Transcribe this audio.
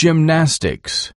gymnastics.